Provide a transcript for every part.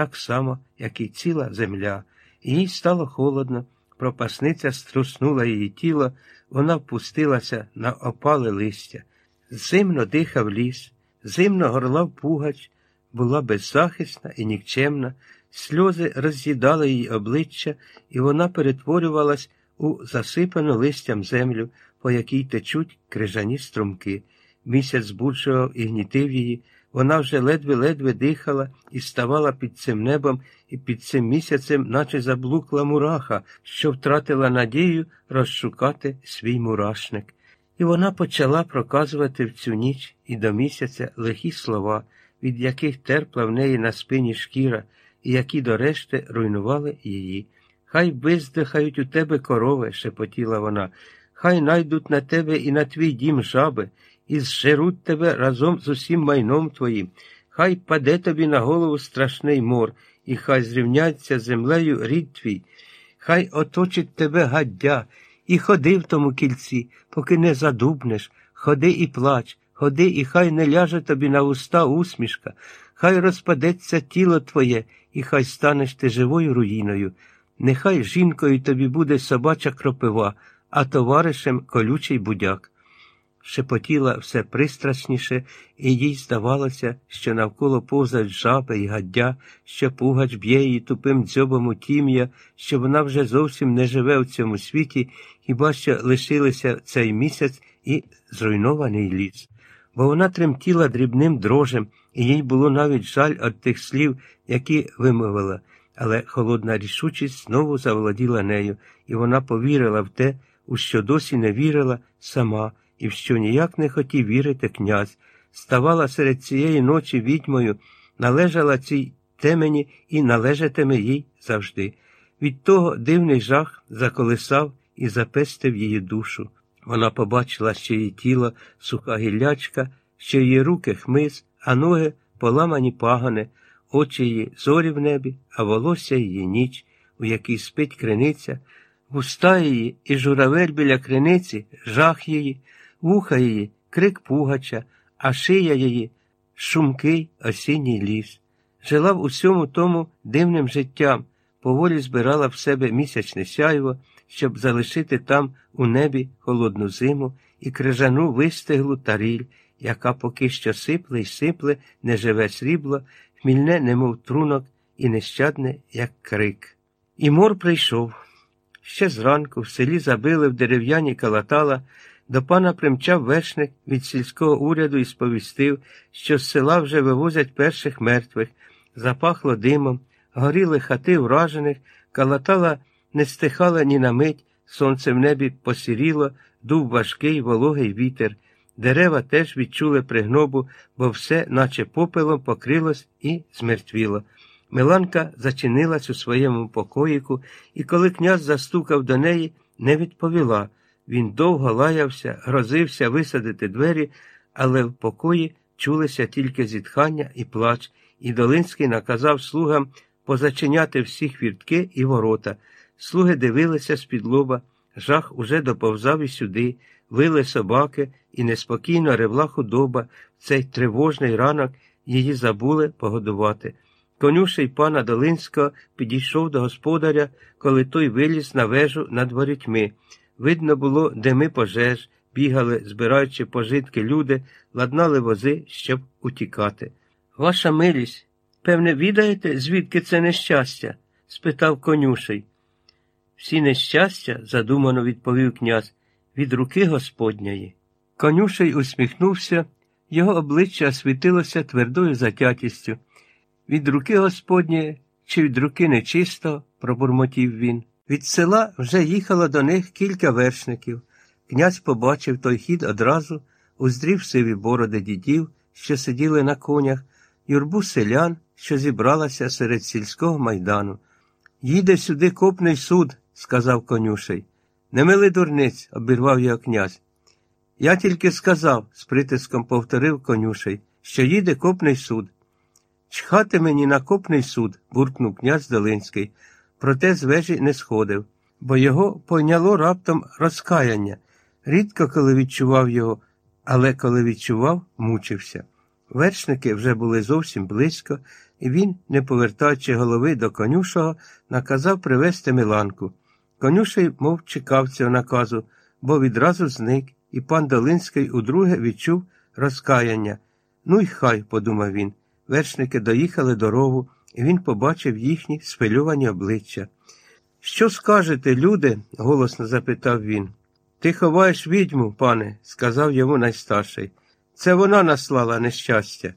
так само, як і ціла земля. Їй стало холодно, пропасниця струснула її тіло, вона впустилася на опале листя. Зимно дихав ліс, зимно горлав пугач, була беззахисна і нікчемна, сльози роз'їдали її обличчя, і вона перетворювалась у засипану листям землю, по якій течуть крижані струмки. Місяць збуджував і гнітив її, вона вже ледве-ледве дихала і ставала під цим небом і під цим місяцем, наче заблукла мураха, що втратила надію розшукати свій мурашник. І вона почала проказувати в цю ніч і до місяця лихі слова, від яких терпла в неї на спині шкіра, і які до решти руйнували її. Хай виздихають у тебе корови, шепотіла вона, хай найдуть на тебе і на твій дім жаби, і зжеруть тебе разом з усім майном твоїм. Хай паде тобі на голову страшний мор, і хай зрівняться землею рід твій, хай оточить тебе гаддя, і ходи в тому кільці, поки не задубнеш, ходи і плач, ходи, і хай не ляже тобі на уста усмішка, хай розпадеться тіло твоє, і хай станеш ти живою руїною. Нехай жінкою тобі буде собача кропива, а товаришем колючий будяк. Шепотіла все пристрасніше, і їй здавалося, що навколо повзають жаби і гаддя, що пугач б'є її тупим дзьобом у тім'я, що вона вже зовсім не живе в цьому світі, хіба що лишилися цей місяць і зруйнований ліс. Бо вона тремтіла дрібним дрожем, і їй було навіть жаль від тих слів, які вимовила, але холодна рішучість знову заволоділа нею, і вона повірила в те, у що досі не вірила сама і що ніяк не хотів вірити князь, ставала серед цієї ночі відьмою, належала цій темені і належатиме їй завжди. Від того дивний жах заколисав і запестив її душу. Вона побачила, що її тіло суха гіллячка, що її руки хмиз, а ноги поламані пагани, очі її зорі в небі, а волосся її ніч, у якій спить криниця, вуста її і журавель біля криниці, жах її, вуха її крик пугача, а шия її шумкий осінній ліс. Жила в усьому тому дивним життям, поволі збирала в себе місячне сяйво, щоб залишити там у небі холодну зиму і крижану вистиглу таріль, яка поки що сипле й сипле, неживе срібло, хмільне, немов трунок, і нещадне, як крик. І мор прийшов. Ще зранку в селі забили в дерев'яні калатала. До пана примчав вершник від сільського уряду і сповістив, що з села вже вивозять перших мертвих, запахло димом, горіли хати вражених, калатала не стихала ні на мить, сонце в небі посіріло, дув важкий вологий вітер. Дерева теж відчули пригнобу, бо все, наче попелом, покрилось і змертвіло. Миланка зачинилась у своєму покоїку, і коли князь застукав до неї, не відповіла. Він довго лаявся, грозився висадити двері, але в покої чулися тільки зітхання і плач, і Долинський наказав слугам позачиняти всі хвіртки і ворота. Слуги дивилися з-під лоба, жах уже доповзав і сюди, вили собаки, і неспокійно ревла худоба. В цей тривожний ранок її забули погодувати. Конюший пана Долинського підійшов до господаря, коли той виліз на вежу над ворітьми. Видно було, дими пожеж, бігали, збираючи пожитки люди, ладнали вози, щоб утікати. Ваша милість, певне, відаєте, звідки це нещастя? спитав конюший. Всі нещастя, задумано відповів князь, від руки Господньої. Конюший усміхнувся, його обличчя освітилося твердою затятістю. Від руки Господньої чи від руки нечисто, пробурмотів він. Від села вже їхало до них кілька вершників. Князь побачив той хід одразу, уздрів сиві бороди дідів, що сиділи на конях, юрбу селян, що зібралася серед сільського майдану. Їде сюди копний суд, сказав конюшей. Не мили дурниць, обірвав його князь. Я тільки сказав, з притиском повторив конюшей, що їде копний суд. Чхати мені на копний суд, буркнув князь Долинський проте з вежі не сходив, бо його пойняло раптом розкаяння. Рідко коли відчував його, але коли відчував, мучився. Вершники вже були зовсім близько, і він, не повертаючи голови до конюшого, наказав привезти Миланку. Конюший, мов чекав цього наказу, бо відразу зник, і пан Долинський удруге відчув розкаяння. Ну й хай, подумав він. Вершники доїхали дорогу, він побачив їхні схвильовані обличчя. Що скажете, люди? голосно запитав він. Ти ховаєш відьму, пане, сказав йому найстарший. Це вона наслала нещастя.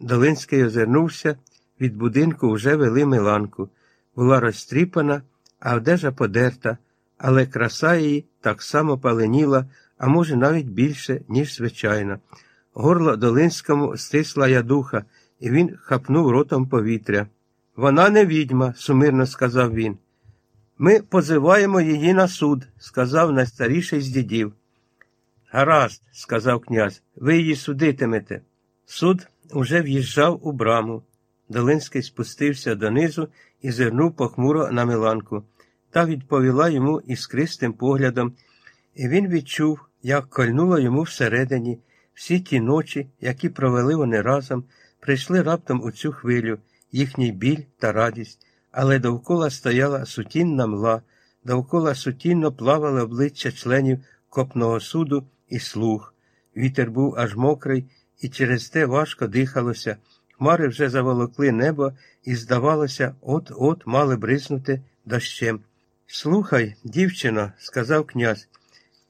Долинський озирнувся, від будинку вже вели Миланку. Була розтріпана, а одежа подерта, але краса її так само паленіла, а може, навіть більше, ніж звичайно. Горло Долинському стисла ядуха, і він хапнув ротом повітря. Вона не відьма, сумирно сказав він. Ми позиваємо її на суд, сказав найстаріший з дідів. Гаразд, сказав князь, ви її судитимете. Суд уже в'їжджав у браму. Долинський спустився донизу і зирнув похмуро на Миланку. Та відповіла йому іскристим поглядом, і він відчув, як кольнуло йому всередині всі ті ночі, які провели вони разом, прийшли раптом у цю хвилю, їхній біль та радість, але довкола стояла сутінна мла, довкола сутінно плавали обличчя членів копного суду і слух. Вітер був аж мокрий, і через те важко дихалося. Хмари вже заволокли небо і, здавалося, от-от мали бризнути дощем. Слухай, дівчино, сказав князь,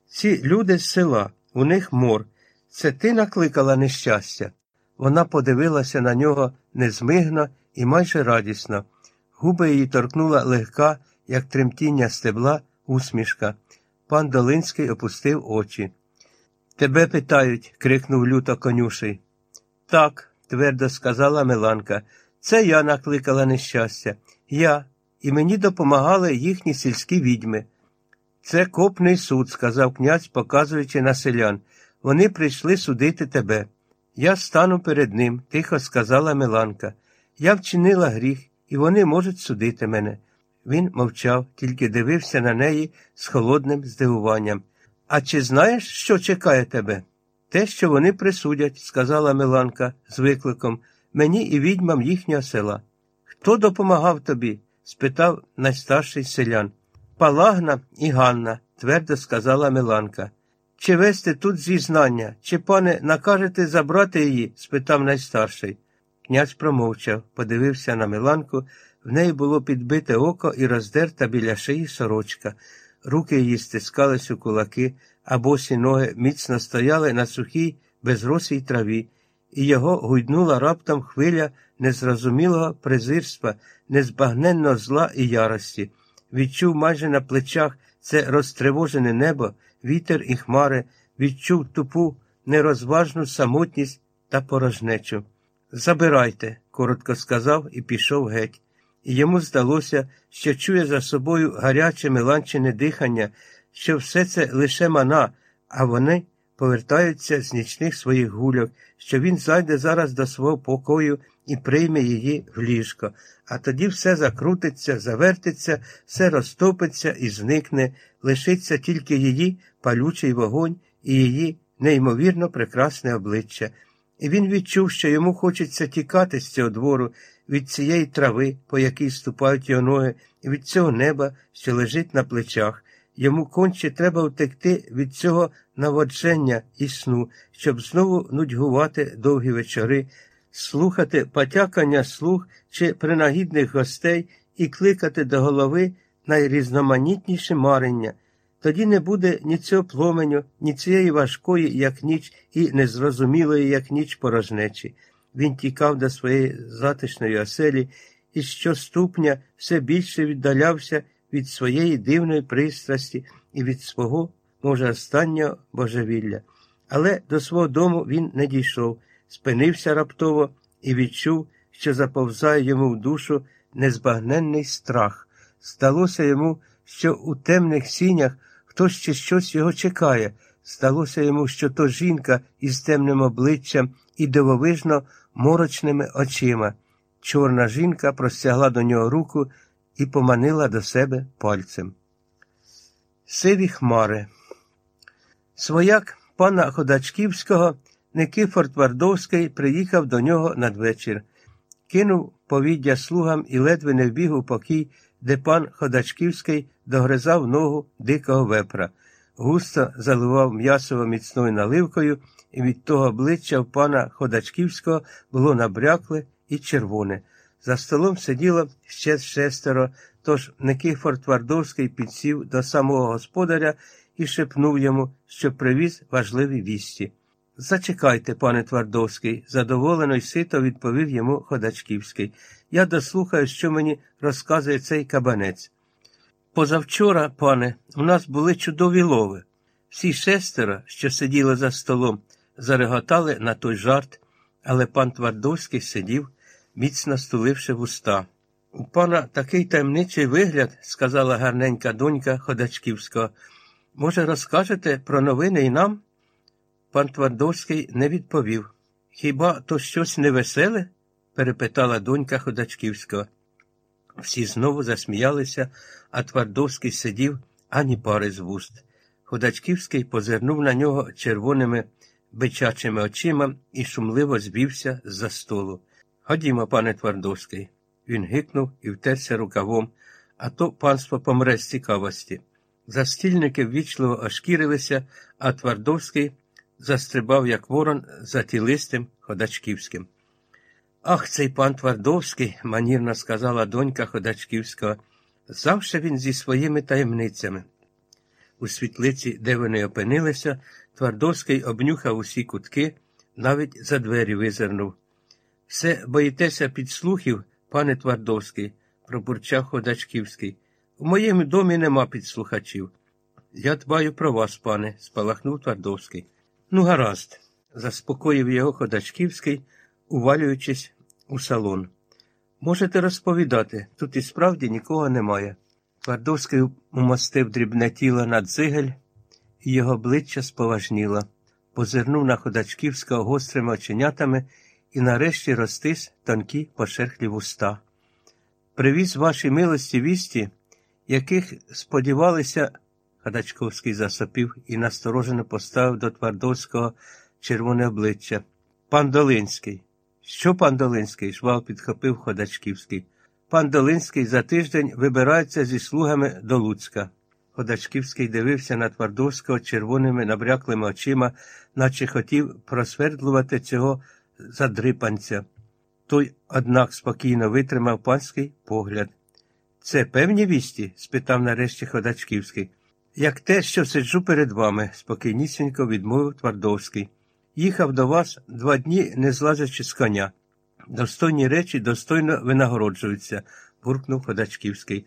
ці люди з села, у них мор. Це ти накликала нещастя? Вона подивилася на нього незмигно і майже радісно. Губи її торкнула легка, як тремтіння стебла, усмішка. Пан Долинський опустив очі. Тебе питають, крикнув люто конюший. Так, твердо сказала Миланка, це я накликала нещастя. Я, і мені допомагали їхні сільські відьми. Це копний суд, сказав князь, показуючи на селян. Вони прийшли судити тебе. Я стану перед ним, тихо сказала Миланка. Я вчинила гріх, і вони можуть судити мене. Він мовчав, тільки дивився на неї з холодним здивуванням. А чи знаєш, що чекає тебе? Те, що вони присудять, сказала Миланка з викликом, мені і відьмам їхнього села. Хто допомагав тобі? спитав найстарший селян. Палагна і Ганна, твердо сказала Миланка. Чи вести тут зізнання, чи, пане, накажете забрати її? спитав найстарший. Князь промовчав, подивився на Миланку, в неї було підбите око і роздерта біля шиї сорочка. Руки її стискались у кулаки, а босі ноги міцно стояли на сухій, безросій траві, і його гуйнула раптом хвиля незрозумілого презирства, незбагненного зла і ярості. Відчув майже на плечах це розтривожене небо, вітер і хмари, відчув тупу, нерозважну самотність та порожнечу. Забирайте, коротко сказав і пішов геть. І йому здалося, що чує за собою гаряче меланчене дихання, що все це лише мана, а вони повертаються з нічних своїх гульок, що він зайде зараз до свого покою і прийме її в ліжко, а тоді все закрутиться, завертиться, все розтопиться і зникне, лишиться тільки її палючий вогонь і її неймовірно прекрасне обличчя. І він відчув, що йому хочеться тікати з цього двору, від цієї трави, по якій ступають його ноги, і від цього неба, що лежить на плечах. Йому конче треба втекти від цього наводження і сну, щоб знову нудьгувати довгі вечори, слухати потякання слух чи принагідних гостей і кликати до голови найрізноманітніші марення. Тоді не буде ні цього пломеню, ні цієї важкої, як ніч, і незрозумілої, як ніч порожнечі. Він тікав до своєї затишної оселі і щоступня все більше віддалявся від своєї дивної пристрасті і від свого, може, останнього божевілля. Але до свого дому він не дійшов, спинився раптово і відчув, що заповзає йому в душу незбагненний страх. Сталося йому, що у темних сінях хтось ще щось його чекає. Сталося йому, що то жінка із темним обличчям і дивовижно морочними очима. Чорна жінка простягла до нього руку і поманила до себе пальцем. Сиві хмари. Свояк пана Ходачківського Никифор Твардовський приїхав до нього надвечір, кинув повіддя слугам і ледве не вбіг у покій, де пан Ходачківський догризав ногу дикого вепра, густо заливав м'ясово міцною наливкою, і від того обличчя в пана Ходачківського було набрякле і червоне. За столом сиділо ще шестеро, тож Никифор Твардовський підсів до самого господаря і шепнув йому, що привіз важливі вісті. Зачекайте, пане Твардовський, задоволено й сито відповів йому Ходачківський. Я дослухаю, що мені розказує цей кабанець. Позавчора, пане, у нас були чудові лови. Всі шестеро, що сиділи за столом, зареготали на той жарт, але пан Твардовський сидів, міцно стуливши вуста. У пана такий таємничий вигляд, сказала гарненька донька Ходачківського. Може, розкажете про новини і нам? Пан Твардовський не відповів. Хіба то щось невеселе? перепитала донька Ходачківського. Всі знову засміялися, а Твардовський сидів ані пари з вуст. Ходачківський позирнув на нього червоними бичачими очима і шумливо звівся з-за столу. Ходімо, пане Твардовський. Він гикнув і втерся рукавом, а то панство помре з цікавості. Застільники ввічливо ошкірилися, а Твардовський застрибав, як ворон, за тілистим Ходачківським. Ах, цей пан Твардовський, манірно сказала донька Ходачківського, завше він зі своїми таємницями. У світлиці, де вони опинилися, Твардовський обнюхав усі кутки, навіть за двері визирнув. Все боїтеся підслухів, пане Твардовський, пробурчав Ходачківський. У моєму домі нема підслухачів. Я дбаю про вас, пане, спалахнув Твардовський. Ну, гаразд, заспокоїв його Ходачківський, увалюючись у салон. Можете розповідати, тут і справді нікого немає. Твардовський умостив дрібне тіло на дзигель, і його обличчя споважніло, позирнув на Ходачківського гострими оченятами і нарешті розтис тонкі пошерхлі вуста. Привіз вашій милості вісті, яких сподівалися, Ходачковський засопів і насторожено поставив до Твардовського червоне обличчя. Пан Долинський. Що пан Долинський? жвав підхопив Ходачківський. Пан Долинський за тиждень вибирається зі слугами до Луцька. Ходачківський дивився на Твардовського червоними набряклими очима, наче хотів просвердлувати цього задрипанця. Той, однак, спокійно витримав панський погляд. Це певні вісті? спитав нарешті Ходачківський. Як те, що сиджу перед вами, спокійнісінько відмовив Твардовський. Їхав до вас два дні, не злазячи з коня. Достойні речі достойно винагороджуються, буркнув Ходачківський.